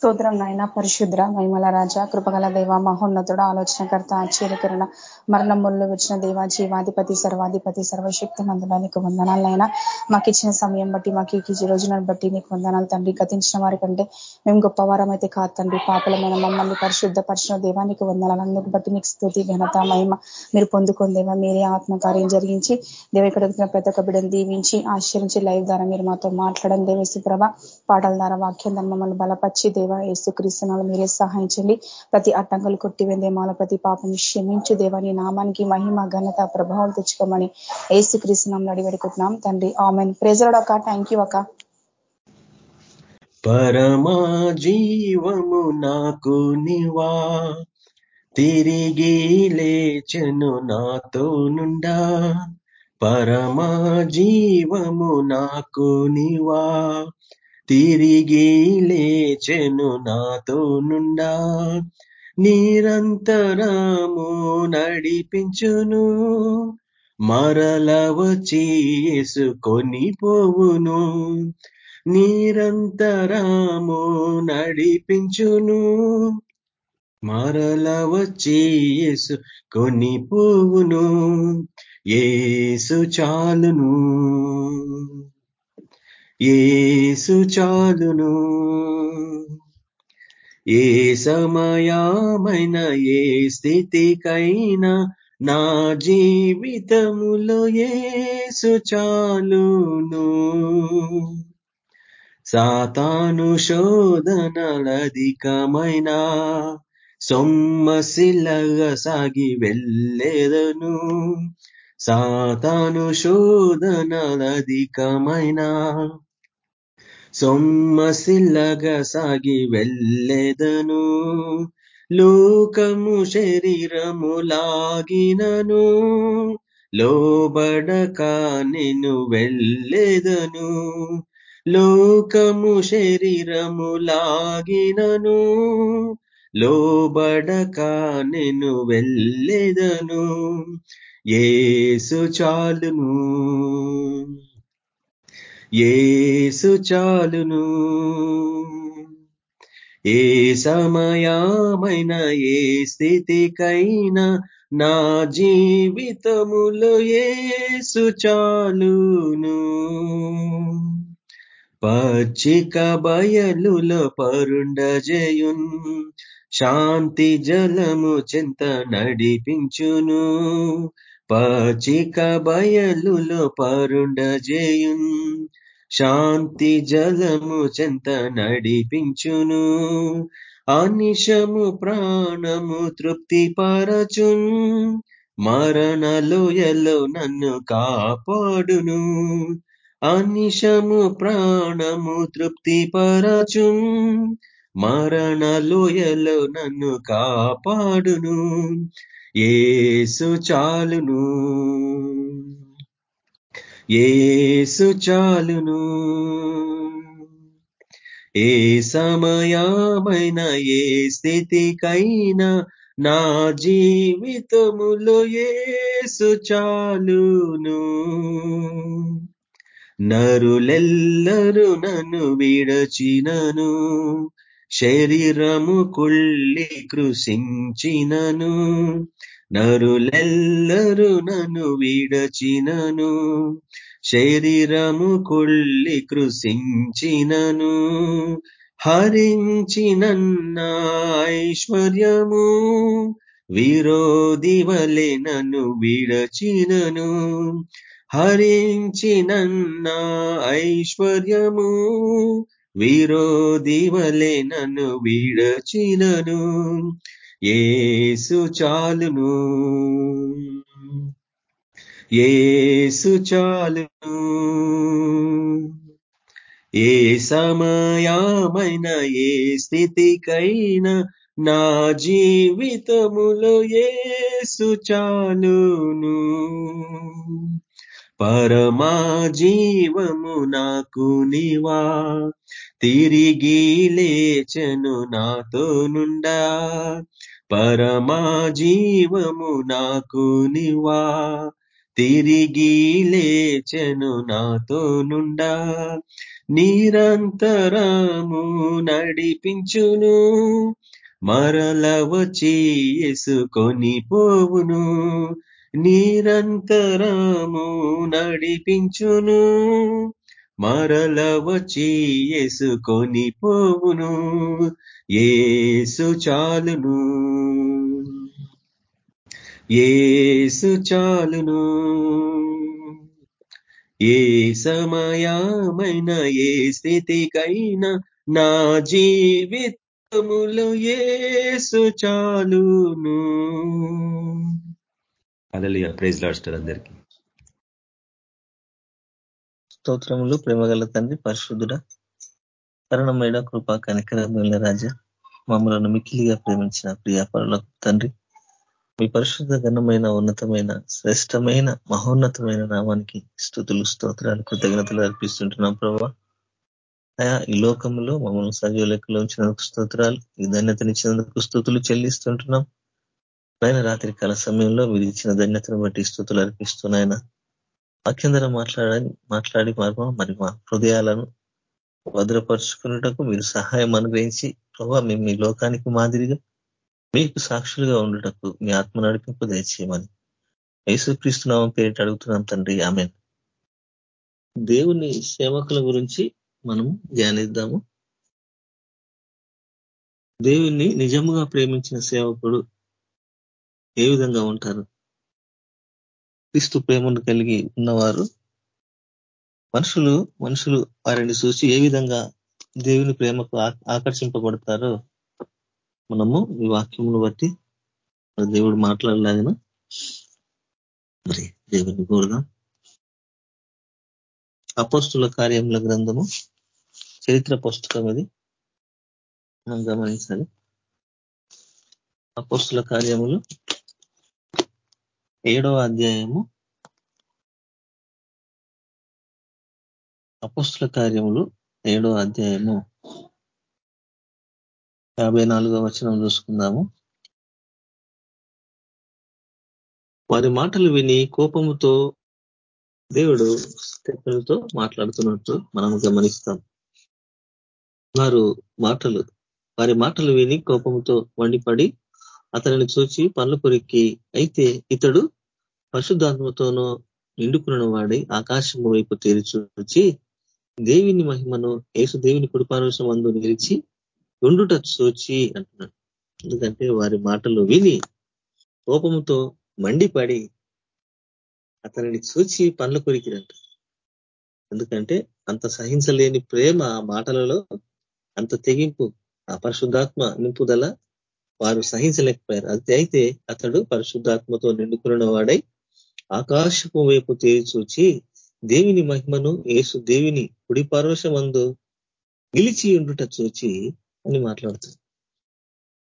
స్తోత్రం నాయన పరిశుద్ర మహిమల రాజ కృపగల దేవ మహోన్నతుడు ఆలోచనకర్త ఆశ్చర్యకరణ మరణముల్లో వచ్చిన దేవ జీవాధిపతి సర్వాధిపతి సర్వశక్తి మందుల నీకు వందనాలైనా మాకు ఇచ్చిన సమయం బట్టి మాకు ఈ రోజులను బట్టి నీకు వందనాలు తండ్రి. గతించిన వారి కంటే మేము గొప్పవారం అయితే కాదు తండ్రి. పాపలమైన మమ్మల్ని పరిశుద్ధ పరిచిన దేవానికి వందనాలు. అందుకు బట్టి నీకు స్థుతి ఘనత మహిమ మీరు పొందుకుందేవా మీరే ఆత్మకార్యం జరిగించి దేవ ఇక్కడ ప్రతి ఒక్క బిడ్డను దీవించి ఆశ్చరించి లైవ్ ద్వారా మీరు మాతో మాట్లాడండి. దేవేశ్వర ప్రభ పాటల ద్వారా వాక్యం మమ్మల్ని బలపరిచి దేవ దేవ యేసుక్రీస్తునాలు మీరే సహాయించండి ప్రతి అట్టంకలు కొట్టివేందేమాల ప్రతి పాపం క్షమించు దేవాని నామానికి మహిమ ఘనత ప్రభావం తెచ్చుకోమని యేసుక్రీస్తునాం అడిగడుకుంటున్నాం తండ్రి ఆమెన్. ప్రెజర్డ్ ఒక థ్యాంక్ యూ ఒక పరమా జీవము నాకు నివా. తిరిగి లేచను నాతో నుండా. పరమా జీవము నాకు నివా. తిరిగి లేచెను నాతో నుండా. నిరంతరము నడిపించును. మరల వచ్చి వేసుకొని పోవును నిరంతరము నడిపించును. మరల వచ్చి కొని పోవును ఏసు చాలును. ఏసు చాలును ఏ సమయమైన ఏ స్థితికైనా నా జీవితములో ఏసు చాలును సాతాను శోధనలధికమైన సొమ్మసిల్లగా సాగి వెళ్ళేదను. సాతాను శోధనలధికమైన సొమ్మసిల్లగా సాగి వెళ్ళెదను. లోకము శరీరము లాగినను. లోబడక నేను వెళ్ళెదను. లోకము శరీరము లాగినను. లోబడక నేను వెళ్ళెదను. ఏసు చాలును ఏసు చాలును. ఏ సమయమైన ఏ స్థితికైనా నా జీవితములో ఏసు చాలును. పచ్చిక బయలులో పరుండజయున్ శాంతి జలము చింత నడిపించును. పచ్చిక బయలులో పరుండజేయున్ శాంతి జలము చెంత నడిపించును. ఆనిషము ప్రాణము తృప్తి పరచున్. మరణలోయలో నన్ను కాపాడును. అనిశము ప్రాణము తృప్తి పరచున్. మరణలోయలో నన్ను కాపాడును. ఏసు చాలును. ఏసు చాలును. ఏ సమయమైన ఏ స్థితికైనా నా జీవితములో ఏసు చాలును. నరులెల్లరూ నన్ను విడచినను. శరీరము కుళ్ళి కృషించినను. నరులెల్లరు నన్ను విడచినను శరీరము కుళ్ళి కృషించినను హరించినన్న ఐశ్వర్యము విరోధి వలె నన్ను విడచినను. హరించినన్న ఐశ్వర్యము విరోధి వలె నన్ను విడచినను. ఏసు చాలును. ఏసు చాలును. ఏ సమయమైన ఏ స్థితికైనా నా జీవితములో ఏసు చాలును. పరమా జీవము నాకు నివా. తిరిగి లేచను నాతో నుండా. పరమా జీవము నాకు నివా. తిరిగి లేచెను నాతో నుండా. నిరంతరము నడిపించును. మరల వచ్చి ఎసుకొని పోవును నిరంతరము నడిపించును. మరల వచ్చి ఎసుకొని పోవును ఏసు చాలును. ఏసు చాలును. ఏ సమయమైన ఏ స్థితికైనా నా జీవితములు ఏసు చాలును. అలలియ ప్రైజ్ లాస్టర్ అందరికీ. స్తోత్రములు ప్రేమగల తండ్రి పరిశుద్ధుడ కరుణమైన కృపా కనికరమైన రాజ మమ్మలను మిక్కిలిగా ప్రేమించిన ప్రియాపరుల తండ్రి మీ పరిశుద్ధ ఘనమైన ఉన్నతమైన శ్రేష్టమైన మహోన్నతమైన నామానికి స్థుతులు స్తోత్రాలు కృతజ్ఞతలు అర్పిస్తుంటున్నాం ప్రభావ అయా ఈ లోకంలో మమ్మల్ని సజీవ లెక్కలో ఉంచినందుకు స్తోత్రాలు ఈ ధన్యతనిచ్చినందుకు స్థుతులు చెల్లిస్తుంటున్నాం. ఆయన రాత్రి కాల సమయంలో మీరు ఇచ్చిన ధన్యతను బట్టి స్థుతులు అర్పిస్తున్నాయన వాక్యంధర మాట్లాడాలి మాట్లాడి మార్గం మరి మా హృదయాలను భద్రపరుచుకున్నటకు మీరు సహాయం అనుగ్రహించి ప్రభావ మేము మీ లోకానికి మాదిరిగా మీకు సాక్షులుగా ఉండటకు మీ ఆత్మ నడిపింపు దయచేయమని. యేసుక్రీస్తునామం పేరిట అడుగుతున్నాం తండ్రి. ఆమె దేవుని సేవకుల గురించి మనం ధ్యానిద్దాము. దేవుణ్ణి నిజముగా ప్రేమించిన సేవకుడు ఏ విధంగా ఉంటారు? క్రీస్తు ప్రేమను కలిగి ఉన్నవారు మనుషులు మనుషులు వారిని చూసి ఏ విధంగా దేవుని ప్రేమకు ఆకర్షింపబడతారో మనము ఈ వాక్యమును బట్టి దేవుడు మాట్లాడలేదన మరి దేవుని కోరుదాం. అపోస్తుల కార్యముల గ్రంథము చరిత్ర పుస్తకం ఇది మనం గమనించాలి. అపోస్తుల కార్యములు ఏడవ అధ్యాయము అపుస్తుల కార్యములు ఏడో అధ్యాయము. యాభై నాలుగో వచనం చూసుకుందాము. వారి మాటలు విని కోపముతో దేవుడు స్టెప్పులతో మాట్లాడుతున్నట్టు మనం గమనిస్తాం. వారు మాటలు వారి మాటలు విని కోపంతో వండిపడి అతనిని చూచి పనులు కొరికి అయితే ఇతడు పరిశుద్ధాత్మతోనూ నిండుకున్న వాడి ఆకాశం వైపు తెరిచూచి దేవిని మహిమను యేసు దేవుని కుడిపారుషం అందు నిలిచి ఉండుట చూచి అంటున్నాడు. ఎందుకంటే వారి మాటలు విని కోపంతో మండిపడి అతనిని చూచి పనుల కొరికిరంట. ఎందుకంటే అంత సహించలేని ప్రేమ ఆ మాటలలో అంత తెగింపు ఆ పరిశుద్ధాత్మ నింపుదల వారు సహించలేకపోయారు. అది అయితే అతడు పరిశుద్ధాత్మతో నిండుకున్న వాడై ఆకాశపు వైపు తేరి చూచి దేవిని మహిమను ఏసు దేవిని కుడి పరోషమందు నిలిచి ఉండుట చూచి అని మాట్లాడుతుంది.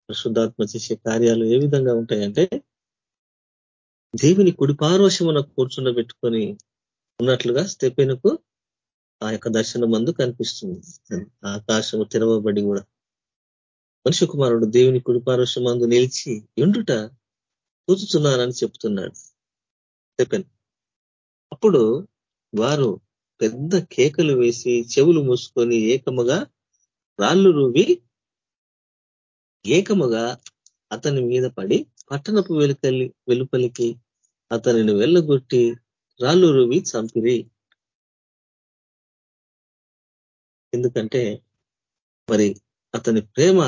పరిశుద్ధాత్మ చేసే కార్యాలు ఏ విధంగా ఉంటాయంటే దేవిని కుడి పారోషమున కూర్చుండబెట్టుకొని ఉన్నట్లుగా స్టెపెనుకు ఆ యొక్క దర్శనం మందు కనిపిస్తుంది. ఆకాశము తెరవబడి కూడా. మనిషి కుమారుడు దేవుని మందు నిలిచి ఎండుట చూచుతున్నానని చెప్తున్నాడు. చెప్పాను అప్పుడు వారు పెద్ద కేకలు వేసి చెవులు మూసుకొని ఏకముగా రాళ్ళు రూవి ఏకముగా అతని మీద పడి పట్టణపు వెలుకలి వెలుపలికి అతనిని వెళ్ళగొట్టి రాళ్ళు రువి చంపిరి. ఎందుకంటే మరి అతని ప్రేమ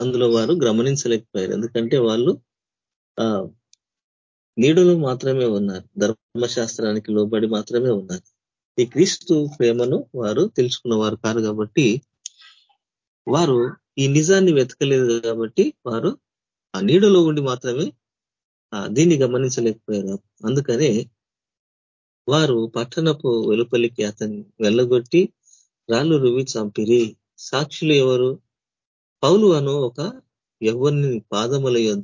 అందులో వారు గమనించలేకపోయారు ఎందుకంటే వాళ్ళు ఆ నీడలో మాత్రమే ఉన్నారు. ధర్మశాస్త్రానికి లోబడి మాత్రమే ఉన్నారు. ఈ క్రీస్తు ప్రేమను వారు తెలుసుకున్నవారు కారు కాబట్టి వారు ఈ నిజాన్ని వెతకలేదు కాబట్టి వారు ఆ నీడలో ఉండి మాత్రమే దీన్ని గమనించలేకపోయారు. అందుకనే వారు పట్టణపు వెలుపలికి అతన్ని వెళ్ళగొట్టి రాళ్ళు రువి చంపిరి. సాక్షులు ఎవరు? పౌలు అను ఒక ఎవరిని పాదముల యొద్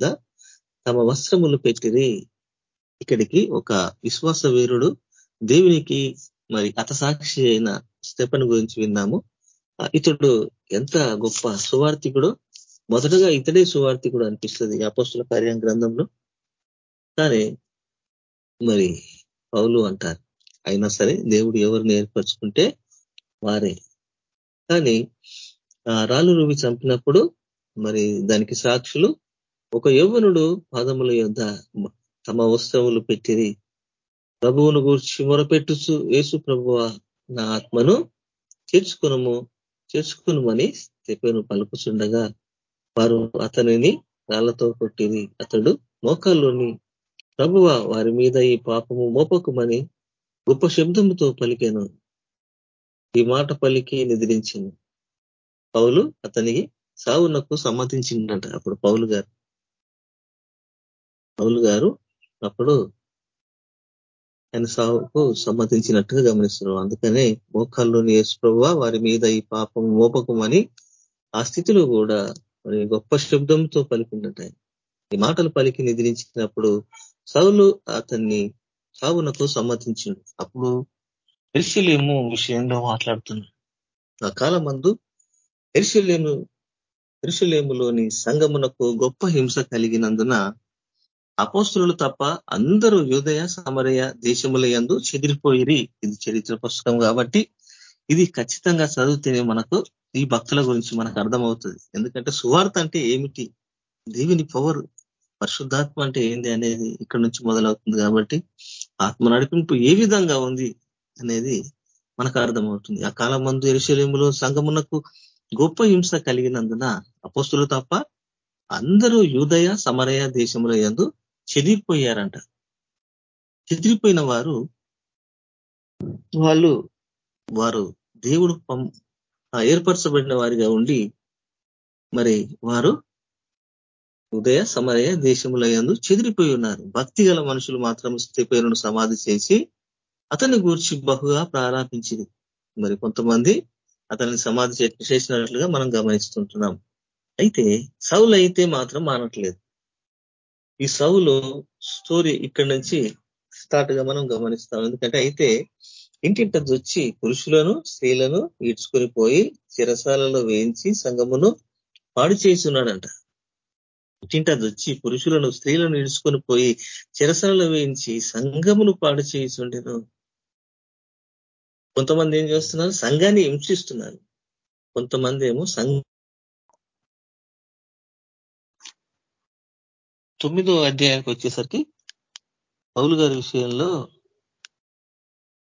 తమ వస్త్రములు పెట్టిరి. ఇక్కడికి ఒక విశ్వాస వీరుడు దేవునికి మరి సాక్షి అయిన స్టెపన్ గురించి విన్నాము. ఇతడు ఎంత గొప్ప సువార్థికుడు మొదటగా ఇతడే సువార్థికుడు అనిపిస్తుంది అపోస్తుల కార్యం గ్రంథంలో. కానీ మరి పౌలు అంటారు అయినా సరే దేవుడు ఎవరిని ఏర్పరచుకుంటే వారే. కానీ రాళ్ళు రువి చంపినప్పుడు మరి దానికి సాక్షులు ఒక యవ్వనుడు పాదముల యొద్ తమ వస్త్రములు పెట్టిరి. ప్రభువును గూర్చి మొరపెట్టుచు యేసు ప్రభువ నా ఆత్మను చేర్చుకునము చేర్చుకునమని చెప్పాను పలుకుచుండగా వారు అతనిని రాళ్ళతో కొట్టిరి. అతడు మోకాల్లోని ప్రభువ వారి మీద ఈ పాపము మోపకుమని గొప్ప శబ్దముతో పలికాను. ఈ మాట పలికి నిద్రించింది పౌలు అతనికి సావునకు సమ్మతించిందంట అప్పుడు పౌలు గారు. పౌలు గారు అప్పుడు ఆయన సావుకు సమ్మతించినట్టుగా గమనిస్తున్నారు. అందుకనే మోకాల్లోని యేసు వారి మీద ఈ పాపం మోపకమని ఆ స్థితిలో కూడా మరి గొప్ప శబ్దంతో పలికిందట ఈ మాటలు పలికి నిద్రించినప్పుడు సౌలు అతన్ని సావునకు సమ్మతించిండు. అప్పుడు ఎరుసలేము విషయంలో మాట్లాడుతున్నాడు. ఆ కాలం మందు ఎరుసలేము ఎరుసలేములోని సంగమునకు గొప్ప హింస కలిగినందున అపోస్తులు తప్ప అందరూ యూదయ సమరయ దేశముల యందు చెదిరిపోయిరి. ఇది చరిత్ర పుస్తకం కాబట్టి ఇది ఖచ్చితంగా చదివితేనే మనకు ఈ భక్తుల గురించి మనకు అర్థమవుతుంది. ఎందుకంటే సువార్త అంటే ఏమిటి? దేవిని పవర్. పరిశుద్ధాత్మ అంటే ఏంది అనేది ఇక్కడ నుంచి మొదలవుతుంది కాబట్టి ఆత్మ నడిపింపు ఏ విధంగా ఉంది అనేది మనకు అర్థమవుతుంది. ఆ కాలం మందు ఎరుశలేములో సంగమునకు గొప్ప హింస కలిగినందున అపోస్తులు తప్ప అందరూ యూదయ సమరయ దేశముల ఎందు చెదిరిపోయారంట. చెదిరిపోయిన వారు వాళ్ళు వారు దేవుడు ఏర్పరచబడిన వారిగా ఉండి మరి వారు ఉదయ సమరయ దేశములందు చెదిరిపోయి ఉన్నారు. భక్తి గల మనుషులు మాత్రం స్థిపేరును సమాధి చేసి అతన్ని గూర్చి బహుగా ప్రారంభించింది మరి కొంతమంది అతన్ని సమాధి చేసినట్లుగా మనం గమనిస్తుంటున్నాం. అయితే సౌలు అయితే మాత్రం మానట్లేదు. ఈ సౌలు స్టోరీ ఇక్కడ నుంచి స్టార్ట్గా మనం గమనిస్తాం. ఎందుకంటే అయితే ఇంటింట వచ్చి పురుషులను స్త్రీలను ఈడ్చుకొని పోయి చిరసాలలో వేయించి సంగమును పాడు చేస్తున్నాడంట వచ్చి పురుషులను స్త్రీలను ఈడ్చుకొని పోయి చిరసాలలో వేయించి సంగమును పాడు చేస్తుండేను కొంతమంది ఏం చేస్తున్నారు? సంఘాన్ని హింసిస్తున్నారు. కొంతమంది ఏమో సంఘ తొమ్మిదో అధ్యాయానికి వచ్చేసరికి పౌలు గారి విషయంలో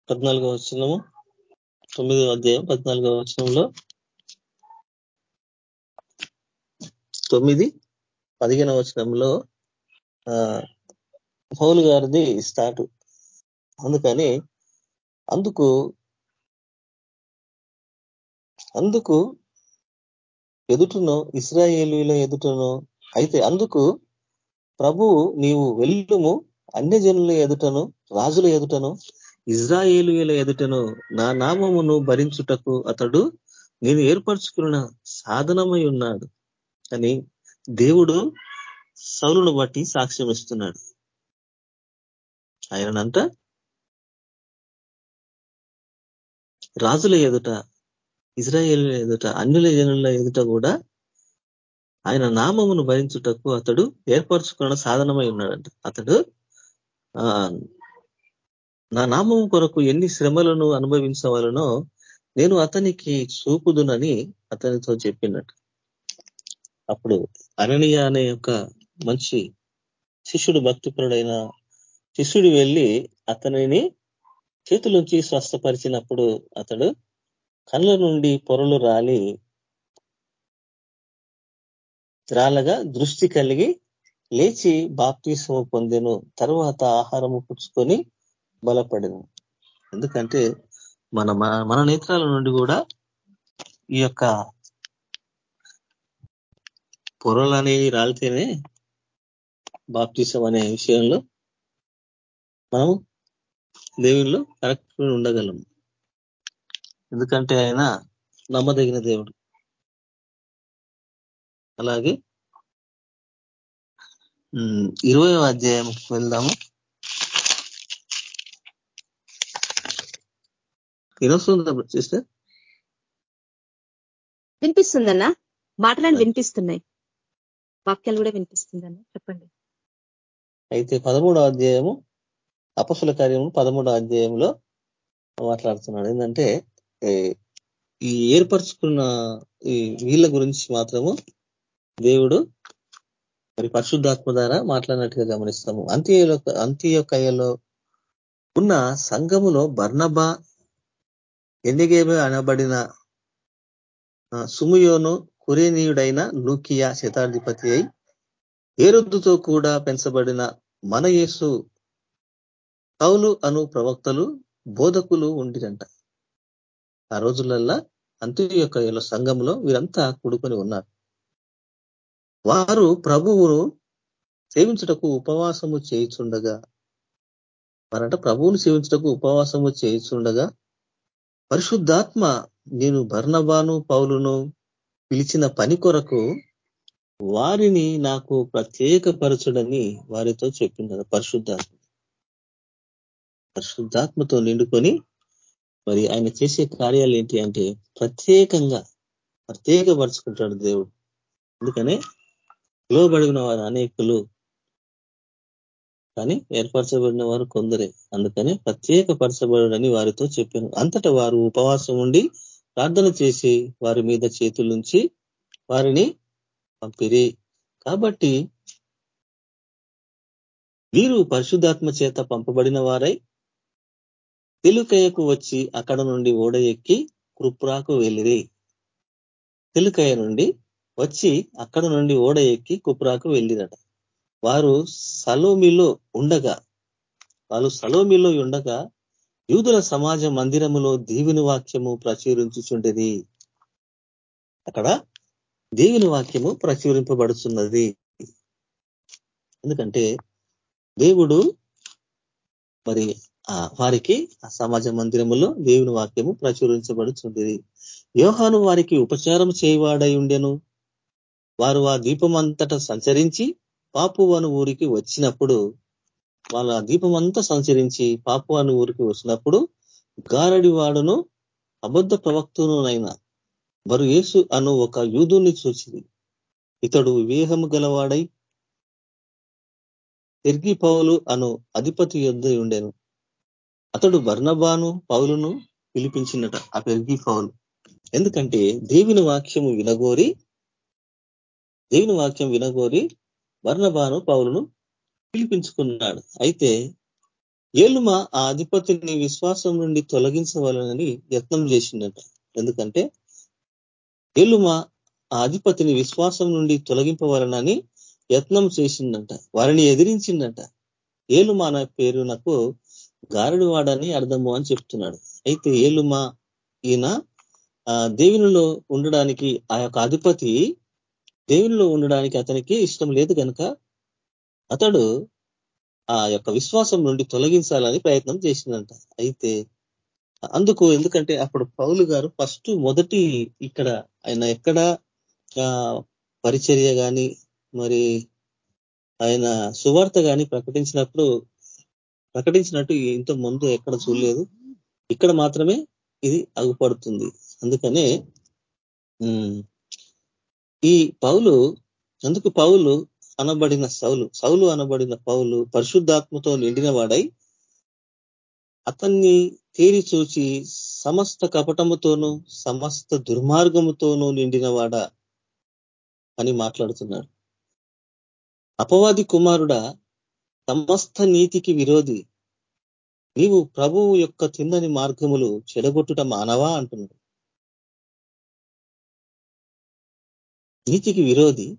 పద్నాలుగో వచ్చినము తొమ్మిదో అధ్యాయం పద్నాలుగో వచనంలో తొమ్మిది పదిహేనవ వచనంలో పౌలు గారిది స్టార్ట్. అందుకని అందుకు అందుకు ఎదుటనో ఇస్రాయేలీల ఎదుటనో అయితే అందుకు ప్రభువు నీవు వెళ్ళుము అన్యజనుల ఎదుటను రాజుల ఎదుటను ఇజ్రాయేలుల ఎదుటను నా నామమును భరించుటకు అతడు నేను ఏర్పరచుకున్న సాధనమై ఉన్నాడు. అని దేవుడు సౌలును బట్టి సాక్ష్యం ఇస్తున్నాడు. ఆయనంట రాజుల ఎదుట ఇజ్రాయేల్ ఎదుట అన్యుల జనుల ఎదుట కూడా ఆయన నామమును భరించుటకు అతడు ఏర్పరచుకున్న సాధనమై ఉన్నాడంట. అతడు నా నామం కొరకు ఎన్ని శ్రమలను అనుభవించవాలనో నేను అతనికి చూపుదునని అతనితో చెప్పినట్టు. అప్పుడు అననీయ అనే ఒక మంచి శిష్యుడు భక్తిపరుడైన శిష్యుడు వెళ్ళి అతనిని చేతులుంచి స్వస్థపరిచినప్పుడు అతడు కళ్ళ నుండి పొరలు రాలి. రాలగా దృష్టి కలిగి లేచి బాప్తీసము పొందెను. తర్వాత ఆహారము పుచ్చుకొని బలపడను. ఎందుకంటే మన మన నేత్రాల నుండి కూడా ఈ యొక్క పొరలు అనేవి రాలితేనే బాప్తీసం అనే విషయంలో మనం దేవుళ్ళు కరెక్ట్ ఉండగలం ఎందుకంటే ఆయన నమ్మదగిన దేవుడు. అలాగే ఇరవై అధ్యాయం వెళ్దాము. వినొస్తుందా సిస్టర్? వినిపిస్తుందన్నా? మాటలను వినిపిస్తున్నాయి. వాక్యాలు కూడా వినిపిస్తుందన్నా? చెప్పండి. అయితే పదమూడో అధ్యాయము అపసుల కార్యము పదమూడో అధ్యాయంలో మాట్లాడుతున్నాడు. ఏంటంటే ఈ ఏర్పరచుకున్న ఈ వీళ్ళ గురించి మాత్రము దేవుడు మరి పరిశుద్ధాత్మ ద్వారా మాట్లాడినట్టుగా గమనిస్తాము. అంత్యలో అంత్యకయ్యలో ఉన్న సంఘములో బర్ణబ ఎన్నిగేబే అనబడిన సుముయోను కురేనీయుడైన లూకియా శతాధిపతి అయి ఏరుద్దుతో కూడా పెంచబడిన మన యేసు కౌలు అను ప్రవక్తలు బోధకులు ఉండిరంట. ఆ రోజులల్లా అంత్యొక్క సంఘంలో వీరంతా కూడుకొని ఉన్నారు. వారు ప్రభువును సేవించుటకు ఉపవాసము చేయుచుండగా వారంట ప్రభువును సేవించుటకు ఉపవాసము చేయుచుండగా పరిశుద్ధాత్మ నేను భర్ణబాను పౌలును పిలిచిన పని కొరకు వారిని నాకు ప్రత్యేకపరచుడని వారితో చెప్పిండారు పరిశుద్ధాత్మ. పరిశుద్ధాత్మతో నిండుకొని మరి ఆయన చేసే కార్యాలు ఏంటి అంటే ప్రత్యేకంగా ప్రత్యేకపరుచుకుంటాడు దేవుడు. అందుకనే పిలువబడిన వారు అనేకులు కానీ ఏర్పరచబడిన వారు కొందరే. అందుకని ప్రత్యేకపరచబడని వారితో చెప్పాను. అంతటా వారు ఉపవాసం ఉండి ప్రార్థన చేసి వారి మీద చేతులుంచి వారిని పంపిరి. కాబట్టి వీరు పరిశుద్ధాత్మ చేత పంపబడిన వారై తెలుకయ్యకు వచ్చి అక్కడ నుండి ఓడ ఎక్కి కుప్రాకు వెళ్ళిరి. తెలుకయ్య నుండి వచ్చి అక్కడ నుండి ఓడ ఎక్కి కుప్రాకు వెళ్ళిరట. వారు సలోమిలో ఉండగా వాళ్ళు సలోమిలో ఉండగా యూదుల సమాజ మందిరములో దీవిని వాక్యము ప్రచురించుచుండేది అక్కడ దేవుని వాక్యము ప్రచురింపబడుతున్నది ఎందుకంటే దేవుడు మరి వారికి ఆ సమాజ మందిరములో దేవుని వాక్యము ప్రచురించబడుచుంది. యోహాను వారికి ఉపచారం చేయవాడై ఉండెను. వారు ఆ దీపమంతట సంచరించి పాపువాను ఊరికి వచ్చినప్పుడు వాళ్ళ దీపమంతా సంచరించి పాపువాను ఊరికి వచ్చినప్పుడు గారడి వాడును అబద్ధ ప్రవక్తనునైనా మరు యేసు అను ఒక యూదుని చూచింది ఇతడు వివేహము గలవాడై తిరిగి పౌలు అను అధిపతి యుద్ధ ఉండేను. అతడు బర్ణబాను పౌలును పిలిపించినట. ఆ పెరిగి పౌలు ఎందుకంటే దేవుని వాక్యము వినగోరి దేవుని వాక్యం వినగోరి బర్ణబాను పౌలును పిలిపించుకున్నాడు. అయితే ఏలుమ ఆ అధిపతిని విశ్వాసం నుండి తొలగించవాలని యత్నం చేసిందట. ఎందుకంటే ఏలుమ ఆ అధిపతిని విశ్వాసం నుండి తొలగింపవాలనని యత్నం చేసిందంట. వారిని ఎదిరించిందట. ఏలుమ అనే పేరు నాకు గారడివాడని అర్థము అని చెప్తున్నాడు. అయితే ఏలుమ ఈయన దేవునిలో ఉండడానికి ఆ యొక్క అధిపతి దేవునిలో ఉండడానికి అతనికి ఇష్టం లేదు కనుక అతడు ఆ యొక్క విశ్వాసం నుండి తొలగించాలని ప్రయత్నం చేసిందంట. అయితే అందుకు ఎందుకంటే అప్పుడు పౌలు గారు ఫస్ట్ మొదటి ఇక్కడ ఆయన ఎక్కడ పరిచర్య కానీ మరి ఆయన సువార్త కానీ ప్రకటించినప్పుడు ప్రకటించినట్టు ఇంత ముందు ఎక్కడ చూడలేదు. ఇక్కడ మాత్రమే ఇది అగుపడుతుంది. అందుకనే ఈ పౌలు అందుకు పౌలు అనబడిన సౌలు సౌలు అనబడిన పౌలు పరిశుద్ధాత్మతో నిండిన వాడై అతన్ని తేరి చూచి సమస్త కపటముతోనూ సమస్త దుర్మార్గముతోనూ నిండినవాడా అని మాట్లాడుతున్నాడు. అపవాది కుమారుడా సమస్త నీతికి విరోధి. నీవు ప్రభువు యొక్క తిందని మార్గములు చెడగొట్టుట మానవా అంటున్నాడు. నీతికి విరోధి.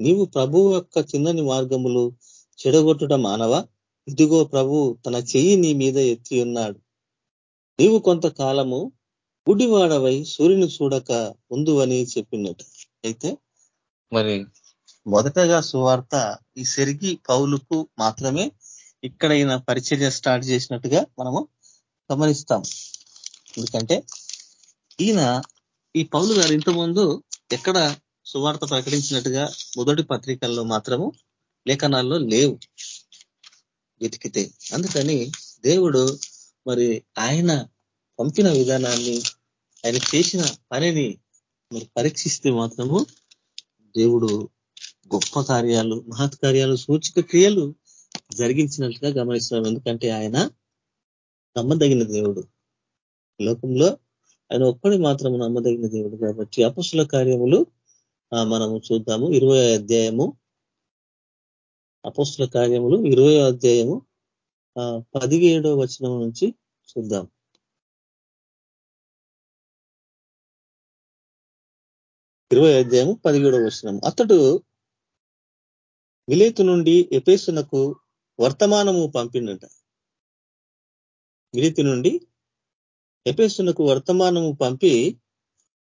నీవు ప్రభువు యొక్క చిన్నని మార్గములు చెడగొట్టుట మానవా? ఇదిగో ప్రభు తన చెయ్యి నీ మీద ఎత్తి ఉన్నాడు. నీవు కొంతకాలము గుడివాడవై సూర్యుని చూడక ఉందు అని చెప్పినట్టు. అయితే మరి మొదటగా సువార్త ఈ సెరిగి పౌలుకు మాత్రమే ఇక్కడ ఈయన పరిచర్య స్టార్ట్ చేసినట్టుగా మనము గమనిస్తాం. ఎందుకంటే ఈయన ఈ పౌలు గారు ఇంతకుముందు ఎక్కడ సువార్త ప్రకటించినట్టుగా మొదటి పత్రికల్లో మాత్రము లేఖనాల్లో లేవు. వెతికితే అందుకని దేవుడు మరి ఆయన పంపిన విధానాన్ని ఆయన చేసిన పనిని మరి పరీక్షిస్తే మాత్రము దేవుడు గొప్ప కార్యాలు మహత్ కార్యాలు సూచిక క్రియలు జరిగించినట్లుగా గమనిస్తున్నాం. ఎందుకంటే ఆయన నమ్మదగిన దేవుడు. లోకంలో ఆయన ఒక్కడి మాత్రం నమ్మదగిన దేవుడు కాబట్టి అపస్సుల కార్యములు మనము చూద్దాము. ఇరవై అధ్యాయము అపస్సుల కార్యములు ఇరవై అధ్యాయము పదిహేడో వచనం నుంచి చూద్దాం. ఇరవై అధ్యాయము పదిహేడవ వచనం. అతడు విలేతు నుండి ఎపేసునకు వర్తమానము పంపిండట విలేతు నుండి ఎపేసునకు వర్తమానము పంపి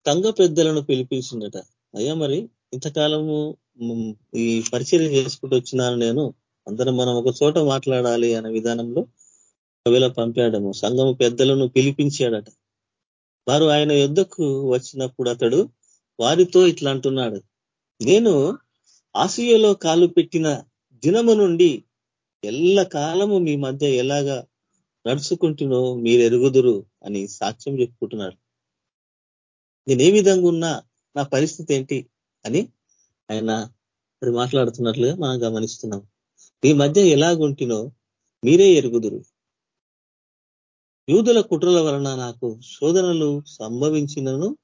సంఘ పెద్దలను పిలిపించిందట అయ్యా మరి ఇంతకాలము ఈ పరిచయం చేసుకుంటూ వచ్చినాను నేను. అందరం మనం ఒక చోట మాట్లాడాలి అనే విధానంలో ఒకవేళ పంపాడము. సంఘము పెద్దలను పిలిపించాడట. వారు ఆయన యుద్ధకు వచ్చినప్పుడు అతడు వారితో ఇట్లా అంటున్నాడు. నేను ఆసియలో కాలు పెట్టిన దినము నుండి ఎల్ల కాలము మీ మధ్య ఎలాగా నడుచుకుంటునో మీరు ఎరుగుదురు అని సాక్ష్యం చెప్పుకుంటున్నాడు. నేను ఏ విధంగా ఉన్నా నా పరిస్థితి ఏంటి అని ఆయన మరి మాట్లాడుతున్నట్లుగా మనం గమనిస్తున్నాం. మీ మధ్య ఎలాగుంటినో మీరే ఎరుగుదురు. యూదుల కుట్రల వలన నాకు శోధనలు సంభవించినను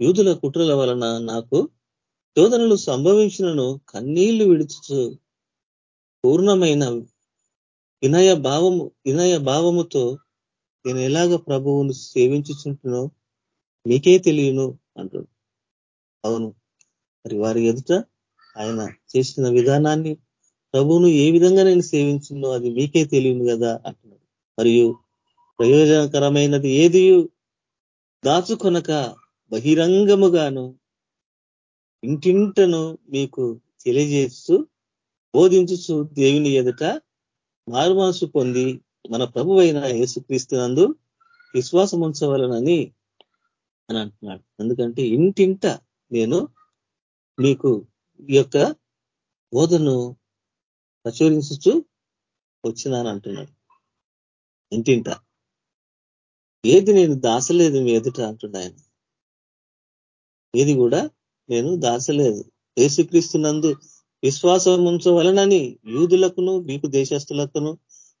యూదుల కుట్రల వలన నాకు శోధనలు సంభవించినను కన్నీళ్ళు విడుచు పూర్ణమైన వినయ భావము వినయ భావముతో నేను ఎలాగ ప్రభువును సేవించుచుంటునో మీకే తెలియను అంటుడు అవును మరి వారి ఎదుట ఆయన చేసిన విధానాన్ని ప్రభువును ఏ విధంగా నేను సేవించిందో అది మీకే తెలియను కదా అంటున్నాడు. మరియు ప్రయోజనకరమైనది ఏది దాచుకొనక బహిరంగముగాను ఇంటింటను మీకు తెలియజేస్తూ బోధించుచు దేవుని ఎదుట మారుమాసు పొంది మన ప్రభు అయిన యేసుక్రీస్తునందు విశ్వాసం ఉంచవలనని అని అంటున్నాడు. ఎందుకంటే ఇంటింట నేను మీకు ఈ యొక్క బోధను ప్రచురించుచు వచ్చినాను అంటున్నాడు. ఇంటింట. ఏది నేను దాసలేదు మీ ఎదుట అంటున్నాయని. ఏది కూడా నేను దాచలేదు. ఏసుక్రీస్తునందు విశ్వాసం ఉంచవలనని యూదులకును మీకు దేశస్తులకును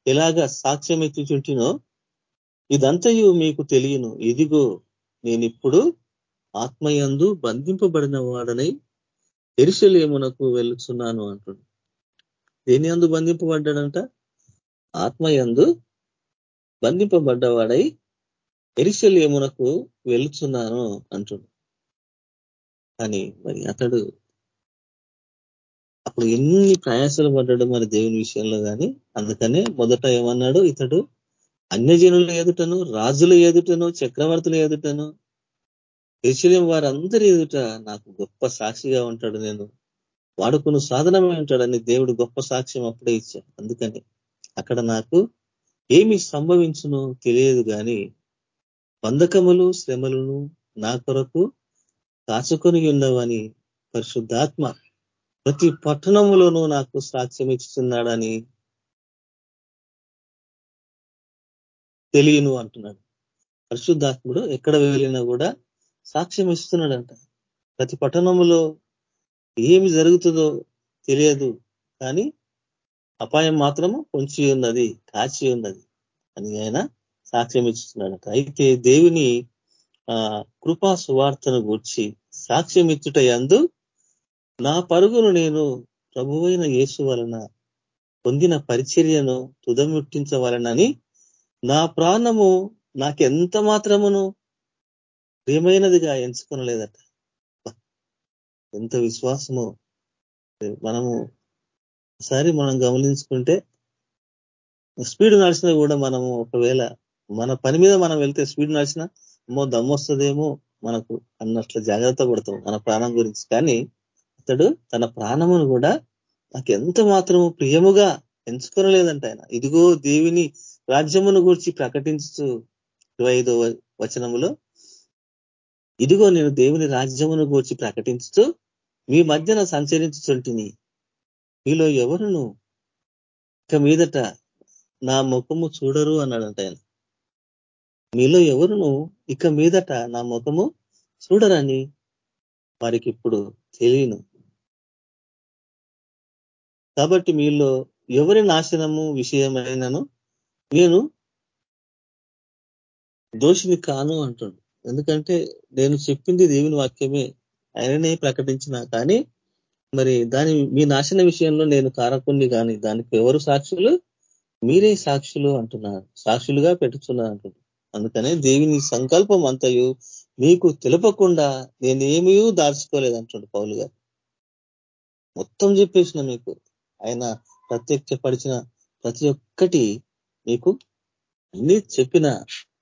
ఎలాగ సాక్ష్యం ఎత్తుచుంటినో ఇదంతయు మీకు తెలియను. ఇదిగో నేనిప్పుడు ఆత్మయందు బంధింపబడిన వాడనై ఎరుసలేమునకు వెళుతున్నాను అంటుడు దేని అందు బంధింపబడ్డాడంట? ఆత్మయందు బంధింపబడ్డవాడై ఎరుసలేమునకు వెళుతున్నాను అంటుడు అని మరి అతడు అప్పుడు ఎన్ని ప్రయాసాలు పడ్డాడు మరి దేవుని విషయంలో కానీ అందుకనే మొదట ఏమన్నాడు? ఇతడు అన్యజనుల ఎదుటను రాజుల ఎదుటను చక్రవర్తుల ఎదుటను యశ్వర్యం వారందరి ఎదుట నాకు గొప్ప సాక్షిగా ఉంటాడు నేను. వాడుకును సాధనమై ఉంటాడని దేవుడు గొప్ప సాక్ష్యం అప్పుడే ఇచ్చాడు. అందుకని అక్కడ నాకు ఏమి సంభవించునో తెలియదు కానీ బంధకములు శ్రమలను నా కొరకు కాచుకొని ఉన్నవని పరిశుద్ధాత్మ ప్రతి పట్టణములోనూ నాకు సాక్ష్యం ఇస్తున్నాడని తెలియను అంటున్నాడు. పరిశుద్ధాత్ముడు ఎక్కడ వెళ్ళినా కూడా సాక్ష్యం ఇస్తున్నాడంట. ప్రతి పట్టణములో ఏమి జరుగుతుందో తెలియదు కానీ అపాయం మాత్రము పొంచి ఉన్నది కాచి ఉన్నది అని ఆయన సాక్ష్యం ఇస్తున్నాడట అయితే దేవుని ఆ కృపా సువార్తను గూర్చి సాక్ష్యం ఇచ్చుట ఎందు నా పరుగును నేను ప్రభువైన యేసు వలన పొందిన పరిచర్యను తుదముట్టించవలనని నా ప్రాణము నాకెంత మాత్రమును ప్రియమైనదిగా ఎంచుకొనలేదట. ఎంత విశ్వాసమో. మనము ఒకసారి మనం గమనించుకుంటే స్పీడ్ నడిచినా కూడా మనము ఒకవేళ మన పని మీద మనం వెళ్తే స్పీడ్ నడిచినా అమ్మో దమ్మొస్తుందేమో మనకు అన్నట్లు జాగ్రత్త పడతాం మన ప్రాణం గురించి. కానీ అతడు తన ప్రాణమును కూడా నాకు ఎంత మాత్రము ప్రియముగా ఎంచుకోనలేదంట ఆయన. ఇదిగో దేవిని రాజ్యమును గురించి ప్రకటించు ఇరవై వచనములో ఇదిగో నేను దేవుని రాజ్యమును గూర్చి ప్రకటించుతూ మీ మధ్యన సంచరించుచుంటిని. మీలో ఎవరును? ఇక మీదట నా ముఖము చూడరు అన్నాడంట ఆయన. మీలో ఎవరును ఇక మీదట నా ముఖము చూడరని వారికి ఇప్పుడు తెలియను. కాబట్టి మీలో ఎవరి నాశనము విషయమైనను నేను దోషిని కాను అంటాడు ఎందుకంటే నేను చెప్పింది దేవుని వాక్యమే ఆయననే ప్రకటించిన. కానీ మరి దాని మీ నాశన విషయంలో నేను కారకుణ్ణి కానీ దానికి ఎవరు సాక్షులు? మీరే సాక్షులు అంటున్నారు. సాక్షులుగా పెట్టుతున్నారు అంటున్నారు. అందుకనే దేవుని సంకల్పం అంతయు మీకు తెలపకుండా నేనేమీ దాచుకోలేదు అంటున్నాడు పౌలు గారు. మొత్తం చెప్పేసిన మీకు ఆయన ప్రత్యక్షపరిచిన ప్రతి ఒక్కటి మీకు అన్ని చెప్పిన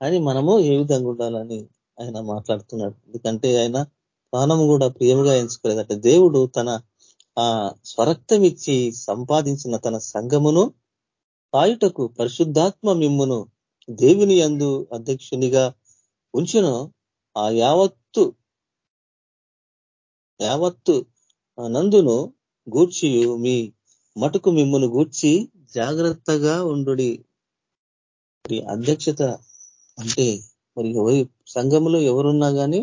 అని మనము ఏ విధంగా ఉండాలని ఆయన మాట్లాడుతున్నాడు. ఎందుకంటే ఆయన ప్రాణం కూడా ప్రియముగా అంటే దేవుడు తన ఆ స్వరక్తం ఇచ్చి సంపాదించిన తన సంఘమును పాయుటకు పరిశుద్ధాత్మ మిమ్మును దేవుని యందు అధ్యక్షునిగా ఉంచిన. ఆ యావత్తు యావత్తు నందును గూర్చి మీ మటుకు మిమ్మల్ని గూర్చి జాగ్రత్తగా ఉండు అధ్యక్షత అంటే మరి ఎవరి సంఘంలో ఎవరున్నా కానీ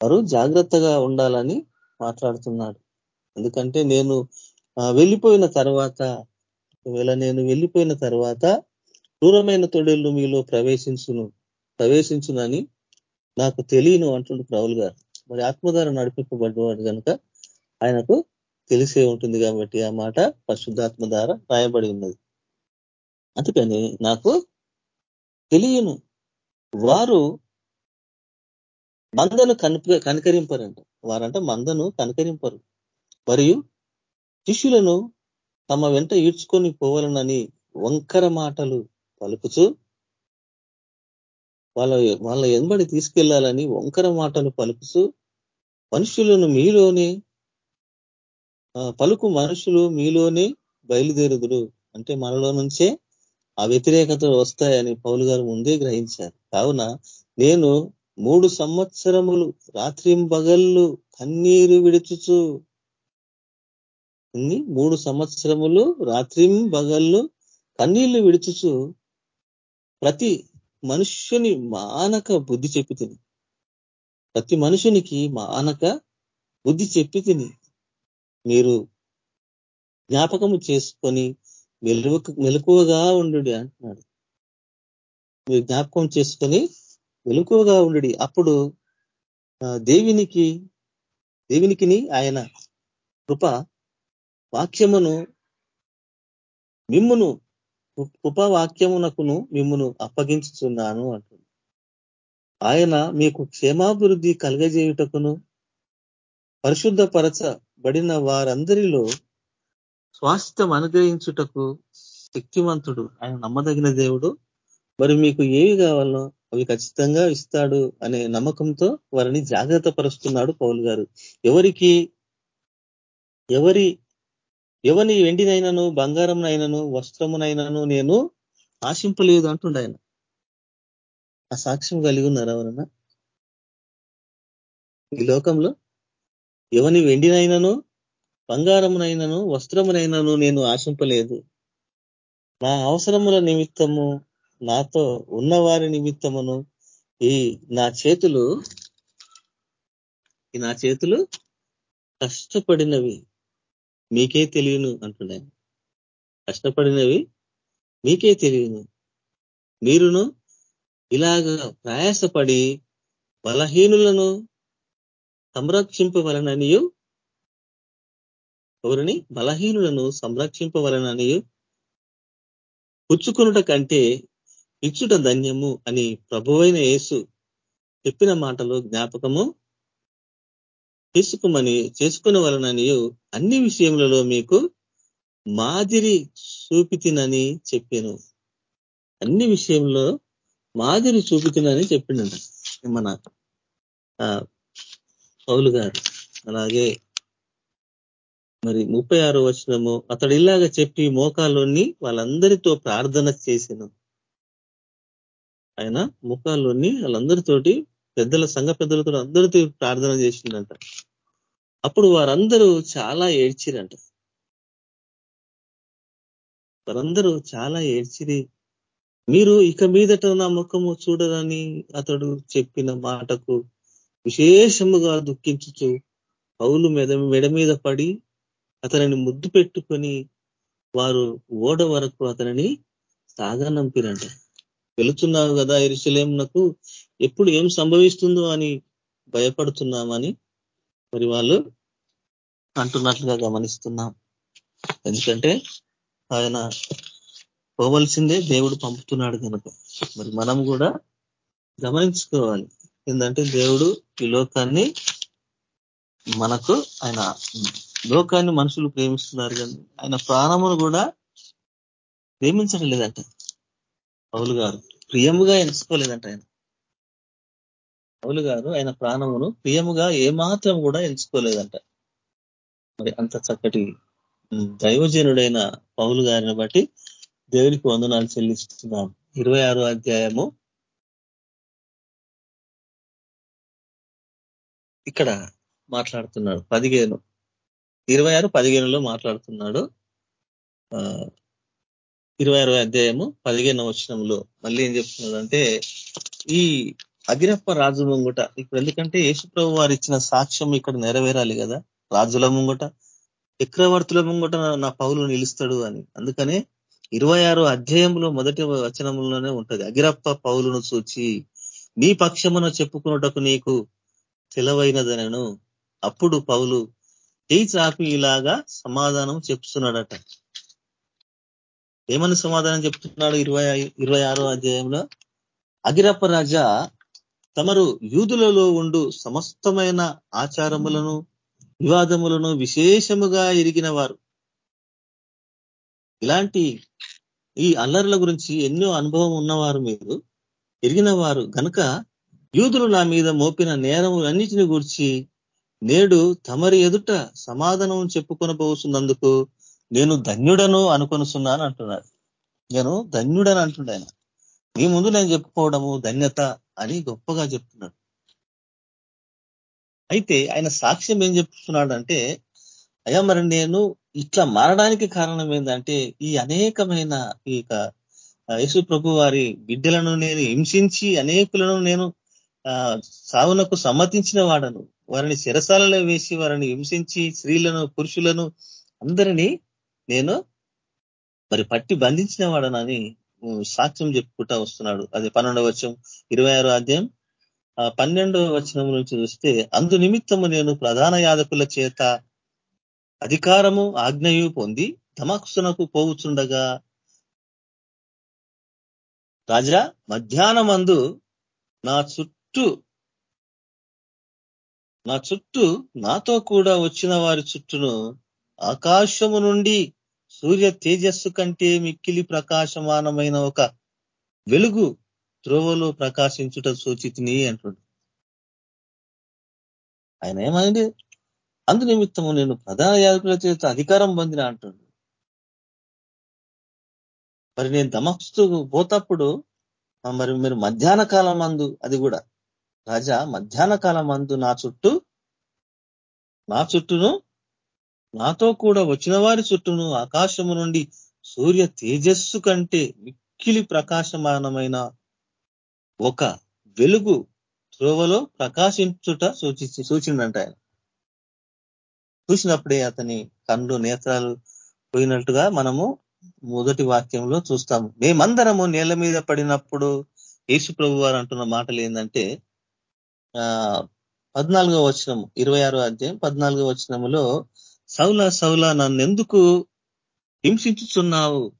వారు జాగ్రత్తగా ఉండాలని మాట్లాడుతున్నాడు. ఎందుకంటే నేను వెళ్ళిపోయిన తర్వాత ఒకవేళ నేను వెళ్ళిపోయిన తర్వాత క్రూరమైన తొడేళ్ళు మీలో ప్రవేశించును ప్రవేశించునని నాకు తెలియను అంటుండు ప్రౌల్ గారు. మరి ఆత్మధార నడిపింపబడ్డవాడు కనుక ఆయనకు తెలిసే ఉంటుంది కాబట్టి ఆ మాట పరిశుద్ధాత్మ ద్వారా రాయబడి ఉన్నది. అందుకని నాకు తెలియను. వారు మందను కనికరింపరంట. వారంట మందను కనకరింపరు. మరియు శిష్యులను తమ వెంట ఈడ్చుకొని పోవాలనని వంకర మాటలు పలుకుచు వాళ్ళ వాళ్ళ ఎంబడి తీసుకెళ్ళాలని వంకర మాటలు పలుకుచు మనుషులను మీలోనే పలుకు మనుషులు మీలోనే బయలుదేరుదురు. అంటే మనలో నుంచే ఆ వ్యతిరేకత వస్తాయని పౌలు గారు ముందే గ్రహించారు. కావున నేను మూడు సంవత్సరములు రాత్రింబగళ్ళు కన్నీరు విడుచుచు మూడు సంవత్సరములు రాత్రింబగళ్ళు కన్నీళ్ళు విడుచుచు ప్రతి మనుష్యుని మానక బుద్ధి చెప్పి తిని. ప్రతి మనుషునికి మానక బుద్ధి చెప్పి తిని. మీరు జ్ఞాపకము చేసుకొని మెలువ మెలకువగా ఉండు అంటున్నాడు. మీరు జ్ఞాపకం చేసుకొని మెలకువగా ఉండు అప్పుడు దేవునికి దేవునికిని ఆయన కృప వాక్యమును మిమ్మును కృపవాక్యమునకును మిమ్మును అప్పగించుతున్నాను అంటుంది. ఆయన మీకు క్షేమాభివృద్ధి కలగజేయుటకును పరిశుద్ధపరచబడిన వారందరిలో స్వాస్థ్యం అనుగ్రహించుటకు శక్తివంతుడు ఆయన నమ్మదగిన దేవుడు. మరి మీకు ఏవి కావాలో అవి ఖచ్చితంగా ఇస్తాడు అనే నమ్మకంతో వారిని జాగ్రత్త పరుస్తున్నాడు పౌలు గారు. ఎవరికి ఎవరి ఎవని వెండినైనను బంగారంనైనాను వస్త్రమునైనాను నేను ఆశింపలేదు అంటుండ ఆయన. ఆ సాక్ష్యం కలిగి ఉన్నారు ఎవరన్నా? ఈ లోకంలో ఎవని వెండినైనాను బంగారమునైనాను వస్త్రమునైనాను నేను ఆశింపలేదు. నా అవసరముల నిమిత్తము నాతో ఉన్నవారి నిమిత్తమును ఈ నా చేతులు ఈ నా చేతులు కష్టపడినవి. మీకే తెలియను అంటున్నాయి. కష్టపడినవి మీకే తెలియను. మీరును ఇలాగ ప్రయాసపడి బలహీనులను సంరక్షింపవలననియు ఎవరిని? బలహీనులను సంరక్షింపవలననియు పుచ్చుకునుట కంటే ఇచ్చుట ధన్యము అని ప్రభువైన యేసు చెప్పిన మాటలు జ్ఞాపకము తీసుకుమని చేసుకునే వలనని అన్ని విషయములలో మీకు మాదిరి చూపితినని చెప్పాను. అన్ని విషయంలో మాదిరి చూపితినని చెప్పిండంట మన పౌలు గారు అలాగే మరి ముప్పై ఆరో వచ్చినము అతడు ఇలాగ చెప్పి మోకాల్లోని వాళ్ళందరితో ప్రార్థన చేశాను. ఆయన ముఖాల్లోని వాళ్ళందరితోటి పెద్దల సంఘ పెద్దలతో అందరితో ప్రార్థన చేసిందంట. అప్పుడు వారందరూ చాలా ఏడ్చిరంట. వారందరూ చాలా ఏడ్చిరి మీరు ఇక మీదట నా ముఖము చూడరని అతడు చెప్పిన మాటకు విశేషముగా దుఃఖించుచు పౌలు మెద మెడ మీద పడి అతనిని ముద్దు పెట్టుకొని వారు ఓడ వరకు అతనిని సాగనంపిరంట. వెళుతున్నావు కదా ఎరుసలేమునకు ఎప్పుడు ఏం సంభవిస్తుందో అని భయపడుతున్నామని మరి వాళ్ళు అంటున్నట్లుగా గమనిస్తున్నాం. ఎందుకంటే ఆయన పోవలసిందే దేవుడు పంపుతున్నాడు కనుక మరి మనం కూడా గమనించుకోవాలి. ఏంటంటే దేవుడు ఈ లోకాన్ని మనకు ఆయన లోకాన్ని మనుషులు ప్రేమిస్తున్నారు కానీ ఆయన ప్రాణమును కూడా ప్రేమించడం లేదంట. పౌలు గారు ప్రియముగా ఎంచుకోలేదంట ఆయన. పౌలు గారు ఆయన ప్రాణమును ప్రియముగా ఏమాత్రం కూడా ఎంచుకోలేదంట. మరి అంత చక్కటి దైవజనుడైన పౌలు గారిని బట్టి దేవునికి వందనాలు చెల్లిస్తున్నాం. ఇరవై ఆరో అధ్యాయము. ఇక్కడ మాట్లాడుతున్నాడు పదిహేను. ఇరవై ఆరు పదిహేనులో మాట్లాడుతున్నాడు. ఇరవై ఆరో అధ్యాయము పదిహేను వచనంలో మళ్ళీ ఏం చెప్తున్నాడు అంటే ఈ అగిరప్ప రాజు ముంగుట ఇప్పుడు ఎందుకంటే యేసుప్రభు వారు ఇచ్చిన సాక్ష్యం ఇక్కడ నెరవేరాలి కదా రాజుల ముంగుట చక్రవర్తుల ముంగట నా పౌలు నిలుస్తాడు అని. అందుకనే ఇరవై ఆరో అధ్యాయంలో మొదటి వచనంలోనే ఉంటది అగిరప్ప పౌలును చూచి నీ పక్షమున చెప్పుకున్నటకు నీకు తెలవైనదనను. అప్పుడు పౌలు చేయి చాపి ఇలాగా సమాధానం చెప్తున్నాడట. ఏమని సమాధానం చెప్తున్నాడు ఇరవై ఇరవై అధ్యాయంలో? అగిరప్ప రాజా తమరు యూదులలో ఉండు సమస్తమైన ఆచారములను వివాదములను విశేషముగా ఎరిగిన వారు ఇలాంటి ఈ అల్లర్ల గురించి ఎన్నో అనుభవం ఉన్నవారు మీరు. ఎరిగిన వారు కనుక యూదులు నా మీద మోపిన నేరములన్నిటిని గురించి నేడు తమరి ఎదుట సమాధానం చెప్పుకొనబోతున్నందుకు నేను ధన్యుడను అనుకొనుస్తున్నాను అంటున్నాడు నేను ధన్యుడని అంటున్నాను ఆయన మీ ముందు నేను చెప్పుకోవడము ధన్యత అని గొప్పగా చెప్తున్నాడు. అయితే ఆయన సాక్ష్యం ఏం చెప్తున్నాడు అంటే అయ్యా మరి నేను ఇట్లా మారడానికి కారణం ఏంటంటే ఈ అనేకమైన ఈ యేసు ప్రభు వారి బిడ్డలను నేను హింసించి అనేకులను నేను సావునకు సమ్మతించిన వాడను. వారిని శిరసాలలో వేసి వారిని హింసించి స్త్రీలను పురుషులను అందరినీ నేను మరి పట్టి బంధించిన వాడనని సాక్ష్యం చెప్పుకుంటా వస్తున్నాడు. అది పన్నెండవ వచ్చం ఇరవై ఆరో అధ్యాయం. పన్నెండవ వచనం నుంచి చూస్తే అందు నిమిత్తము నేను ప్రధాన యాదకుల చేత అధికారము ఆజ్ఞయు పొంది ధమక్సునకు పోవుచుండగా రాజా మధ్యాహ్నమందు నా చుట్టూ నా చుట్టూ నాతో కూడా వచ్చిన వారి చుట్టూను ఆకాశము నుండి సూర్య తేజస్సు కంటే మిక్కిలి ప్రకాశమానమైన ఒక వెలుగు త్రోవలో ప్రకాశించుట సూచితిని అంటుడు. ఆయన ఏమైంది? అందు నిమిత్తము నేను ప్రధాన యాజకుల చేత అధికారం పొందిన అంటుడు. మరి నేను దమస్తూ పోతప్పుడు మరి మీరు మధ్యాహ్న కాలం మందు అది కూడా రాజా మధ్యాహ్న కాలం అందు నా చుట్టూ నా చుట్టూను నాతో కూడా వచ్చిన వారి చుట్టూను ఆకాశము నుండి సూర్య తేజస్సు కంటే మిక్కిలి ప్రకాశమానమైన ఒక వెలుగు త్రోవలో ప్రకాశించుట సూచించి సూచిందంట ఆయన. చూసినప్పుడే అతని కళ్ళు నేత్రాలు పోయినట్టుగా మనము మొదటి వాక్యంలో చూస్తాము. మేమందరము నేల మీద పడినప్పుడు యేసు ప్రభు వారు అంటున్న మాటలు ఏంటంటే ఆ పద్నాలుగో వచనము ఇరవై ఆరో అధ్యాయం పద్నాలుగో వచనములో సౌలా సౌలా నన్నెందుకు హింసించుచున్నావు?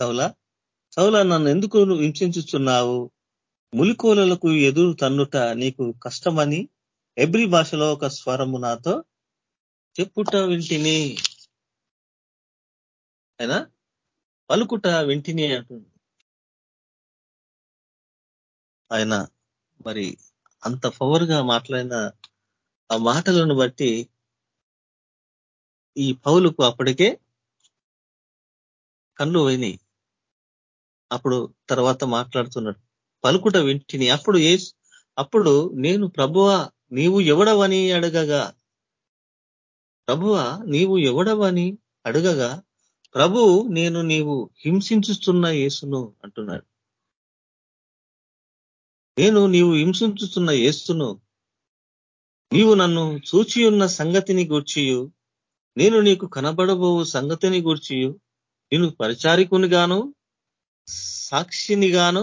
సౌలా సౌలా నన్ను ఎందుకు హింసించుచున్నావు? ములికోలలకు ఎదురు తన్నుట నీకు కష్టమని ఎబ్రి భాషలో ఒక స్వరము నాతో చెప్పుట వింటిని. అయినా? పలుకుట వింటిని అంటుంది. ఆయన మరి అంత పవర్గా మాట్లాడిన ఆ మాటలను బట్టి ఈ పౌలుకు అప్పటికే కళ్ళు పోయినాయి. అప్పుడు తర్వాత మాట్లాడుతున్నాడు. పలుకుట వింటిని. అప్పుడు ఏ అప్పుడు నేను ప్రభువ నీవు ఎవడవని అడగగా? ప్రభువ నీవు ఎవడవని అడగగా? ప్రభు నేను నీవు హింసించుతున్న యేసును అంటున్నాడు. నేను నీవు హింసించుతున్న యేసును నీవు నన్ను చూచి ఉన్న సంగతిని గూర్చియు. నేను నీకు కనబడబోవు సంగతిని గూర్చి నేను పరిచారికునిగాను సాక్షినిగాను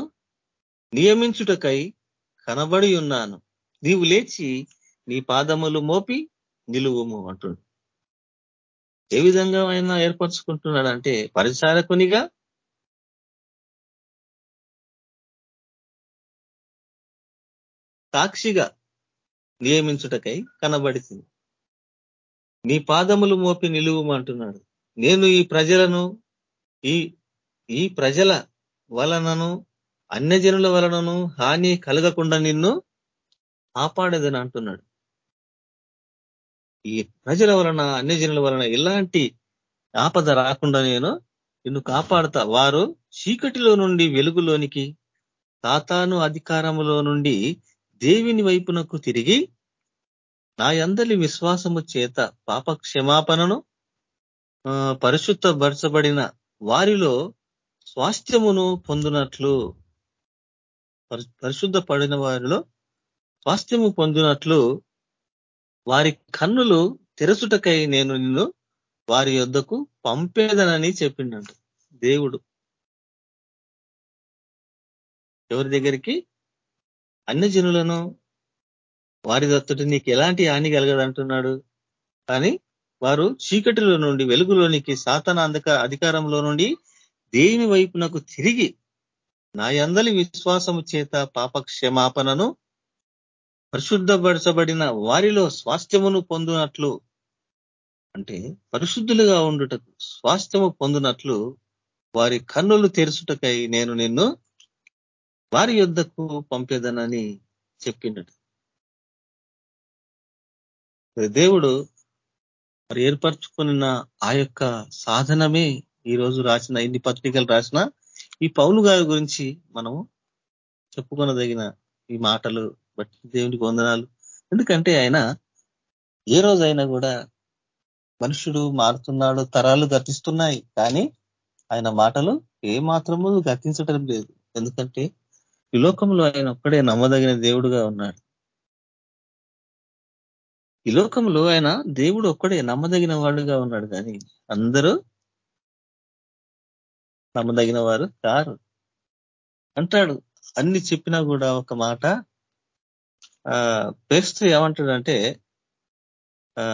నియమించుటకై కనబడి ఉన్నాను నీవు లేచి నీ పాదములు మోపి నిలువుము అంటుండు. ఏ విధంగా ఆయన ఏర్పరచుకుంటున్నాడంటే పరిచారకునిగా సాక్షిగా నియమించుటకై కనబడిసింది నీ పాదములు మోపి నిలువు అంటున్నాడు. నేను ఈ ప్రజలను ఈ ఈ ప్రజల వలనను అన్యజనుల వలనను హాని కలగకుండా నిన్ను కాపాడేదని అంటున్నాడు. ఈ ప్రజల వలన అన్యజనుల వలన ఎలాంటి ఆపద రాకుండా నేను నిన్ను కాపాడుతా. వారు చీకటిలో నుండి వెలుగులోనికి తాతాను అధికారములో నుండి దేవిని వైపునకు తిరిగి నా అందరి విశ్వాసము చేత పాప క్షమాపణను పరిశుద్ధపరచబడిన వారిలో స్వాస్థ్యమును పొందినట్లు పరిశుద్ధపడిన వారిలో స్వాస్థ్యము పొందినట్లు వారి కన్నులు తెరచుటకై నేను నిన్ను వారి యొద్దకు పంపేదనని చెప్పిండంట దేవుడు. ఎవరి దగ్గరికి? అన్ని జనులను వారి దత్తటి నీకు ఎలాంటి హాని కలగదంటున్నాడు? కానీ వారు చీకటిలో నుండి వెలుగులోనికి సాతన అంధక అధికారంలో నుండి దేని వైపునకు తిరిగి నా అందలి విశ్వాసము చేత పాప క్షమాపణను పరిశుద్ధపరచబడిన వారిలో స్వాస్థ్యమును పొందినట్లు అంటే పరిశుద్ధులుగా ఉండుటకు స్వాస్థ్యము పొందినట్లు వారి కన్నులు తెరుచుటకై నేను నిన్ను వారి యుద్ధకు పంపేదనని చెప్పిండట. దేవుడు మరి ఏర్పరచుకున్న ఆ యొక్క సాధనమే ఈ రోజు రాసిన ఇన్ని పత్రికలు రాసిన ఈ పౌలు గారి గురించి మనము చెప్పుకొనదగిన ఈ మాటలు బట్టి దేవునికి వందనాలు. ఎందుకంటే ఆయన ఏ రోజైనా కూడా మనుషుడు మారుతున్నాడు తరాలు గతిస్తున్నాయి కానీ ఆయన మాటలు ఏ మాత్రము గతించడం లేదు. ఎందుకంటే ఈ లోకంలో ఆయన ఒక్కడే నమ్మదగిన దేవుడుగా ఉన్నాడు. ఈ లోకంలో ఆయన దేవుడు ఒక్కడే నమ్మదగిన వాడుగా ఉన్నాడు కానీ అందరూ నమ్మదగిన వారు కారు. అంటాడు అన్ని చెప్పినా కూడా ఒక మాట. ఆ పేస్తూ ఏమంటాడంటే ఆ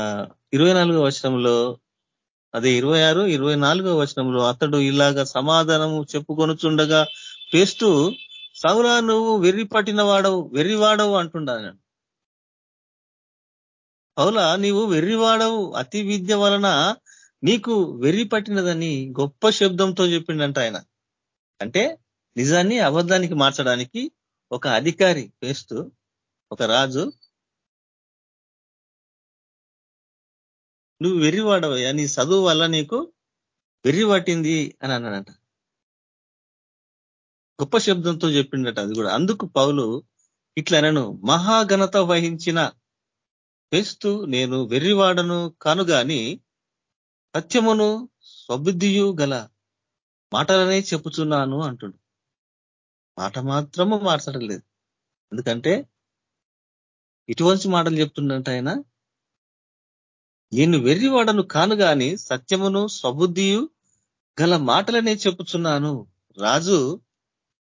ఇరవై నాలుగో వచనంలో అదే ఇరవై ఆరు ఇరవై నాలుగో వచనంలో అతడు ఇలాగా సమాధానము చెప్పుకొనుచుండగా పేస్తూ సౌరా నువ్వు వెర్రి పట్టిన వాడవు వెర్రివాడవు అంటున్నాను అవునా? నీవు వెర్రివాడవు అతి విద్య వలన నీకు వెర్రి పట్టినదని గొప్ప శబ్దంతో చెప్పిండంట ఆయన. అంటే నిజాన్ని అబద్ధానికి మార్చడానికి ఒక అధికారి వేస్తూ ఒక రాజు నువ్వు వెర్రివాడవయ్యా నీ చదువు వల్ల నీకు వెర్రి పట్టింది అని అన్నాడంట. గొప్ప శబ్దంతో చెప్పిండట అది కూడా. అందుకు పౌలు ఇట్లనను మహాఘనత వహించిన వేస్తూ నేను వెర్రివాడను కానుగాని సత్యమును స్వబుద్ధియు గల మాటలనే చెప్పుచున్నాను అంటుడు. మాట మాత్రము మార్చడం లేదు. ఎందుకంటే ఇటువంటి మాటలు చెప్తుండంట ఆయన. నేను వెర్రివాడను కాను గాని సత్యమును స్వబుద్ధియు గల మాటలనే చెప్పుచున్నాను. రాజు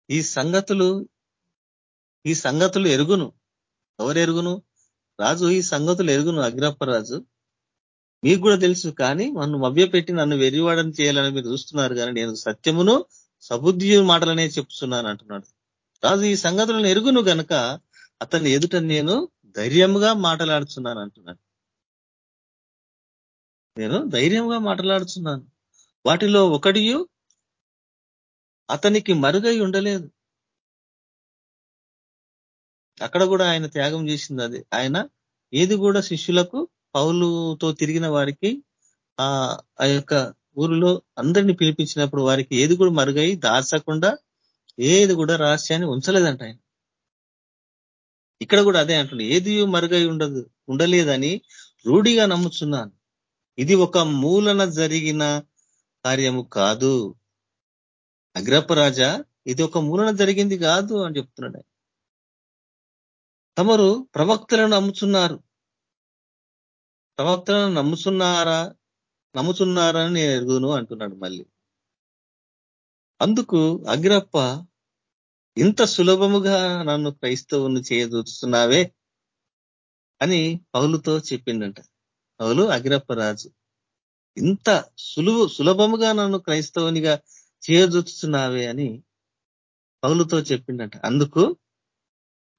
ఈ సంగతులు ఈ సంగతులు ఎరుగును. ఎవరు ఎరుగును రాజు ఈ సంగతులు ఎరుగును అగ్రప్ప రాజు మీకు కూడా తెలుసు కానీ నన్ను మభ్యపెట్టి నన్ను వెర్రివాడని చేయాలని మీరు చూస్తున్నారు కానీ నేను సత్యమును సబుద్ధి మాటలనే చెప్తున్నాను అంటున్నాడు. రాజు ఈ సంగతులను ఎరుగును గనక అతన్ని ఎదుట నేను ధైర్యంగా మాట్లాడుతున్నాను అంటున్నాడు. నేను ధైర్యంగా మాట్లాడుతున్నాను. వాటిలో ఒకటియు అతనికి మరుగై ఉండలేదు. అక్కడ కూడా ఆయన త్యాగం చేసింది అది. ఆయన ఏది కూడా శిష్యులకు పౌలుతో తిరిగిన వారికి ఆ యొక్క ఊరిలో అందరినీ పిలిపించినప్పుడు వారికి ఏది కూడా మరుగై దాచకుండా ఏది కూడా రహస్యాన్ని ఉంచలేదంట ఆయన. ఇక్కడ కూడా అదే అంటుండే ఏది మరుగై ఉండదు ఉండలేదని రూఢిగా నమ్ముతున్నాను ఇది ఒక మూలన జరిగిన కార్యము కాదు. అగ్రపరాజా ఇది ఒక మూలన జరిగింది కాదు అని చెప్తున్నాడు తమరు ప్రవక్తలను నమ్ముతున్నారు ప్రవక్తలను నమ్ముతున్నారా నమ్ముతున్నారని నేను ఎరుగును అంటున్నాడు మళ్ళీ. అందుకు అగ్రప్ప ఇంత సులభముగా నన్ను క్రైస్తవుని చేయదూచుతున్నావే అని పౌలుతో చెప్పిండంట. పౌలు అగిరప్ప రాజు ఇంత సులువు సులభముగా నన్ను క్రైస్తవునిగా చేయదూచుతున్నావే అని పౌలుతో చెప్పిండట. అందుకు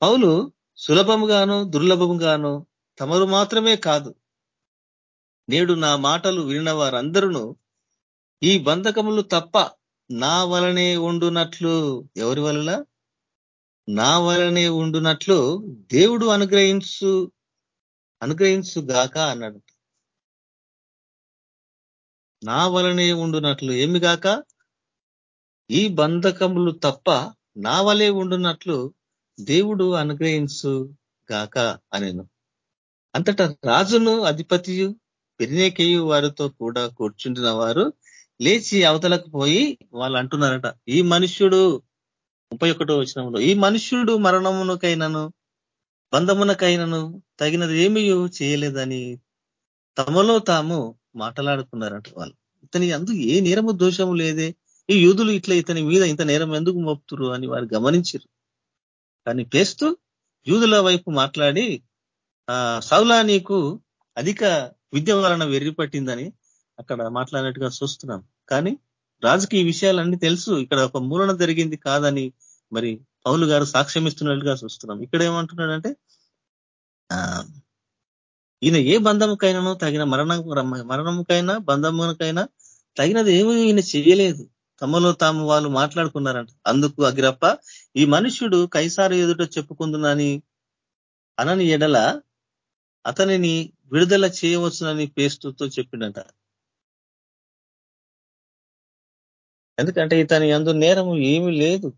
పౌలు సులభముగాను దుర్లభముగాను తమరు మాత్రమే కాదు. నేడు నా మాటలు వినిన వారందరూ ఈ బంధకములు తప్ప నా వలనే ఉండునట్లు ఎవరి వలన? నా వలనే ఉండునట్లు దేవుడు అనుగ్రహించు అనుగ్రహించు గాక అన్నాడు. నా వలనే ఉండునట్లు ఏమి గాక? ఈ బంధకములు తప్ప నా వలే ఉండునట్లు దేవుడు అనుగ్రహించు గాక అనేను. అంతటా రాజును అధిపతియు పెరినేకేయు వారితో కూడా కూర్చుంటున్న వారు లేచి అవతలకు పోయి వాళ్ళు అంటున్నారట ఈ మనుష్యుడు ముప్పై ఒకటో వచ్చినంలో ఈ మనుష్యుడు మరణమునకైనను బంధమునకైనను తగినది ఏమీ చేయలేదని తమలో తాము మాట్లాడుకున్నారంట వాళ్ళు. ఇతని అందుకు ఏ నేరము దోషము లేదే. ఈ యూదులు ఇట్లా ఇతని మీద ఇంత నేరం ఎందుకు మోపుతురు అని వారు గమనించారు కానీ పేస్తూ యూదుల వైపు మాట్లాడి ఆ సౌలా నీకు అధిక విద్య వలన వెర్రిపట్టిందని అక్కడ మాట్లాడినట్టుగా చూస్తున్నాం. కానీ రాజుకి ఈ విషయాలన్నీ తెలుసు. ఇక్కడ ఒక మూలన జరిగింది కాదని మరి పౌలు గారు సాక్ష్యం ఇస్తున్నట్టుగా చూస్తున్నాం. ఇక్కడ ఏమంటున్నాడంటే ఈయన ఏ బంధముకైనానో తగిన మరణ మరణముకైనా బంధమునకైనా తగినది ఏమీ ఈయన చేయలేదు. తమలో తాము వాళ్ళు మాట్లాడుకున్నారంట. అందుకు అగిరప్ప ఈ మనుష్యుడు కైసారు ఎదుట చెప్పుకుందునని అనని ఎడల అతనిని విడుదల చేయవచ్చునని పేస్తుతో చెప్పిండట. ఎందుకంటే ఇతని ఎందు నేరం ఏమీ లేదు.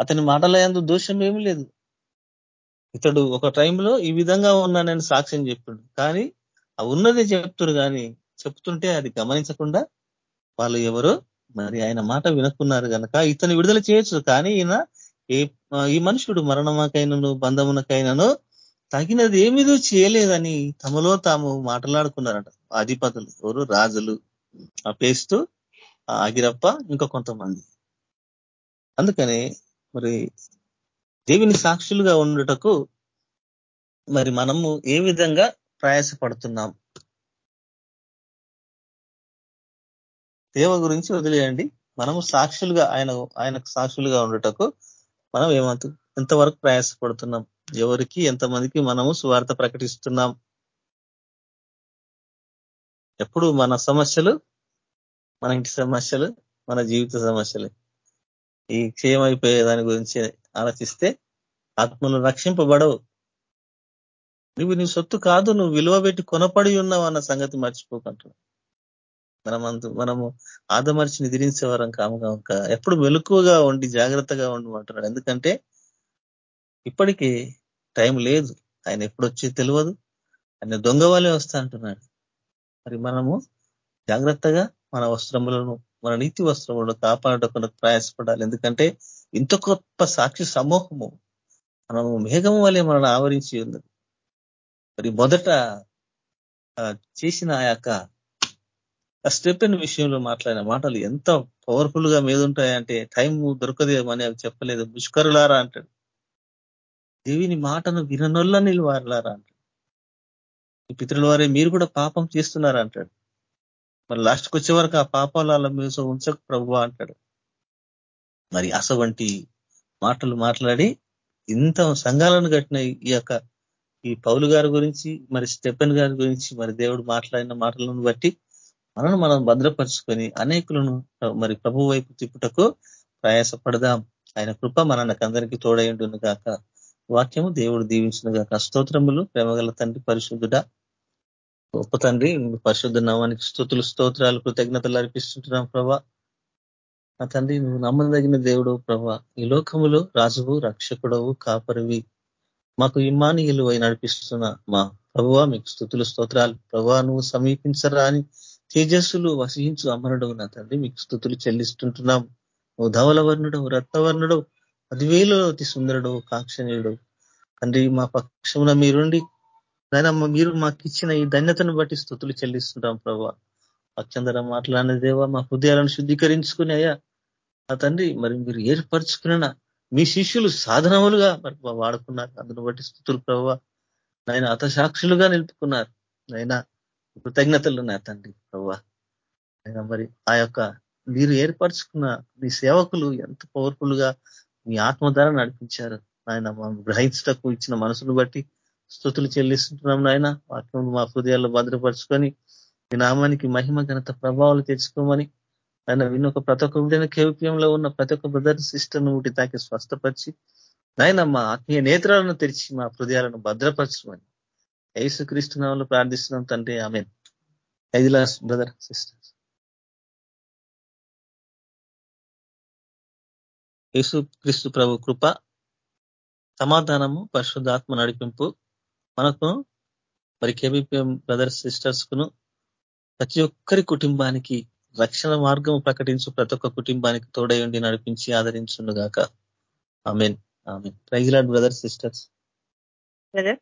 అతని మాటల ఎందు దోషం ఏమీ లేదు. ఇతడు ఒక టైంలో ఈ విధంగా ఉన్నానని సాక్ష్యం చెప్పిండు. కానీ ఆ ఉన్నదే చెప్తురు కానీ చెప్తుంటే అది గమనించకుండా వాళ్ళు ఎవరో మరి ఆయన మాట వినుకున్నారు కనుక ఇతను విడుదల చేయొచ్చు. కానీ ఈయన ఈ మనుషుడు మరణమాకైనను బంధమునకైనను తగినది ఏమిదో చేయలేదని తమలో తాము మాట్లాడుకున్నారట. అధిపతులు ఎవరు? రాజులు. ఆ పేస్తూ ఆగిరప్ప ఇంకా కొంతమంది. అందుకనే మరి దేవుని సాక్షులుగా ఉండటకు మరి మనము ఏ విధంగా ప్రయాసపడుతున్నాం? సేవ గురించి వదిలేయండి. మనము సాక్షులుగా ఆయన ఆయనకు సాక్షులుగా ఉండటకు మనం ఏమంత ఎంతవరకు ప్రయాసపడుతున్నాం? ఎవరికి ఎంతమందికి మనము సువార్త ప్రకటిస్తున్నాం? ఎప్పుడు మన సమస్యలు మన ఇంటి సమస్యలు మన జీవిత సమస్యలు ఈ క్షయమైపోయే దాని గురించి ఆలోచిస్తే ఆత్మలు రక్షింపబడవు. నువ్వు నీ సొత్తు కాదు నువ్వు విలువ పెట్టి కొనపడి ఉన్నావు అన్న సంగతి మర్చిపోకుంటున్నావు. మనమందు మనము ఆదమర్చి నిద్రించేవారం కాముగా ఎప్పుడు మెలకువగా ఉండి జాగ్రత్తగా ఉండమంటున్నాడు. ఎందుకంటే ఇప్పటికీ టైం లేదు. ఆయన ఎప్పుడు వచ్చి తెలియదు ఆయన దొంగ వాళ్ళే వస్తా అంటున్నాడు. మరి మనము జాగ్రత్తగా మన వస్త్రములను మన నీతి వస్త్రములను కాపాడకుండా ప్రయాసపడాలి. ఎందుకంటే ఇంత గొప్ప సాక్షి సమూహము మనము మేఘం వల్లే మనల్ని ఆవరించి ఉన్నది. మరి మొదట చేసిన ఆ యొక్క స్టెప్ ఇన్ విషయంలో మాట్లాడిన మాటలు ఎంత పవర్ఫుల్గా మీద ఉంటాయంటే టైం అని అవి చెప్పలేదు. ముష్కరులారా అంటాడు. దేవిని మాటను విననొల్ల నిలువారులారా అంటాడు. ఈ పితృల వారే మీరు కూడా పాపం చేస్తున్నారా అంటాడు. మరి లాస్ట్కి వచ్చే వరకు ఆ పాపాల మీద ఉంచకు ప్రభు అంటాడు. మరి అసవంటి మాటలు మాట్లాడి ఇంత సంఘాలను కట్టిన ఈ యొక్క ఈ పౌలు గారి గురించి మరి స్టెఫెన్ గారి గురించి మరి దేవుడు మాట్లాడిన మాటలను బట్టి మనను మనం భద్రపరుచుకొని అనేకులను మరి ప్రభు వైపు తిప్పుటకు ప్రయాసపడదాం. ఆయన కృప మనకు అందరికీ తోడైండును గాక. వాక్యము దేవుడు దీవించిన గాక. స్తోత్రములు ప్రేమగల తండ్రి పరిశుద్ధుడ. గొప్ప తండ్రి పరిశుద్ధ నామానికి స్థుతులు స్తోత్రాలు కృతజ్ఞతలు అర్పిస్తుంటున్నాం ప్రభా. నా తండ్రి నువ్వు నమ్మదగిన దేవుడు ప్రభా. ఈ లోకములో రాజువు రక్షకుడవు కాపరివి. మాకు ఇమానియులు అయి నడిపిస్తున్న మా ప్రభువ మీకు స్థుతులు స్తోత్రాలు. ప్రభా నువ్వు సమీపించరా అని తేజస్సులు వసించు అమరుడు నా తండ్రి. మీకు స్థుతులు చెల్లిస్తుంటున్నాం. నువ్వు ధవలవర్ణుడు రత్నవర్ణుడవు పదివేలు అతి సుందరుడు కాక్షణీయుడు తండ్రి మా పక్షమున మీరుండి నాయన మీరు మాకు ఇచ్చిన ఈ ధన్యతను బట్టి స్థుతులు చెల్లిస్తుంటాం ప్రభా. పక్షంధర మాట్లాడిన దేవా మా హృదయాలను శుద్ధీకరించుకుని అయ్యా. ఆ తండ్రి మరి మీరు ఏర్పరచుకున్న మీ శిష్యులు సాధనములుగా మరి వాడుకున్నారు. అందును బట్టి స్థుతులు ప్రభావ అత అతసాక్షులుగా నిలుపుకున్నారు. నైనా కృతజ్ఞతలు నా తండ్రి ప్రభా అయినా మరి ఆ యొక్క మీరు ఏర్పరచుకున్న మీ సేవకులు ఎంత పవర్ఫుల్గా మీ ఆత్మ ద్వారా నడిపించారు. ఆయన గ్రహించటకు ఇచ్చిన మనసును బట్టి స్థుతులు చెల్లిస్తుంటున్నాం నాయన. వాక్యం మా హృదయాల్లో భద్రపరుచుకొని మీ నామానికి మహిమ ఘనత ప్రభావాలు తెచ్చుకోమని ఆయన వినొక ప్రతి ఒక్క విడిన కేవీపీఎంలో ఉన్న ప్రతి ఒక్క బ్రదర్ సిస్టర్ను ఒకటి తాకి స్వస్థపరిచి నాయన మా ఆత్మీయ నేత్రాలను తెరిచి మా హృదయాలను భద్రపరచమని యేసు క్రీస్తునామంలో ప్రార్థిస్తున్నాం తండ్రి. ఆమె ఐదు లాస్ట్ బ్రదర్ సిస్టర్స్ యేసు క్రీస్తు ప్రభు కృప సమాధానము పరిశుద్ధాత్మ నడిపింపు మనకు మరి కేబిపిఎం బ్రదర్స్ సిస్టర్స్ కును ప్రతి ఒక్కరి కుటుంబానికి రక్షణ మార్గం ప్రకటించు ప్రతి ఒక్క కుటుంబానికి తోడై ఉండి నడిపించి ఆదరించుండుగాక amen. Amen. Praise lord brother sisters brother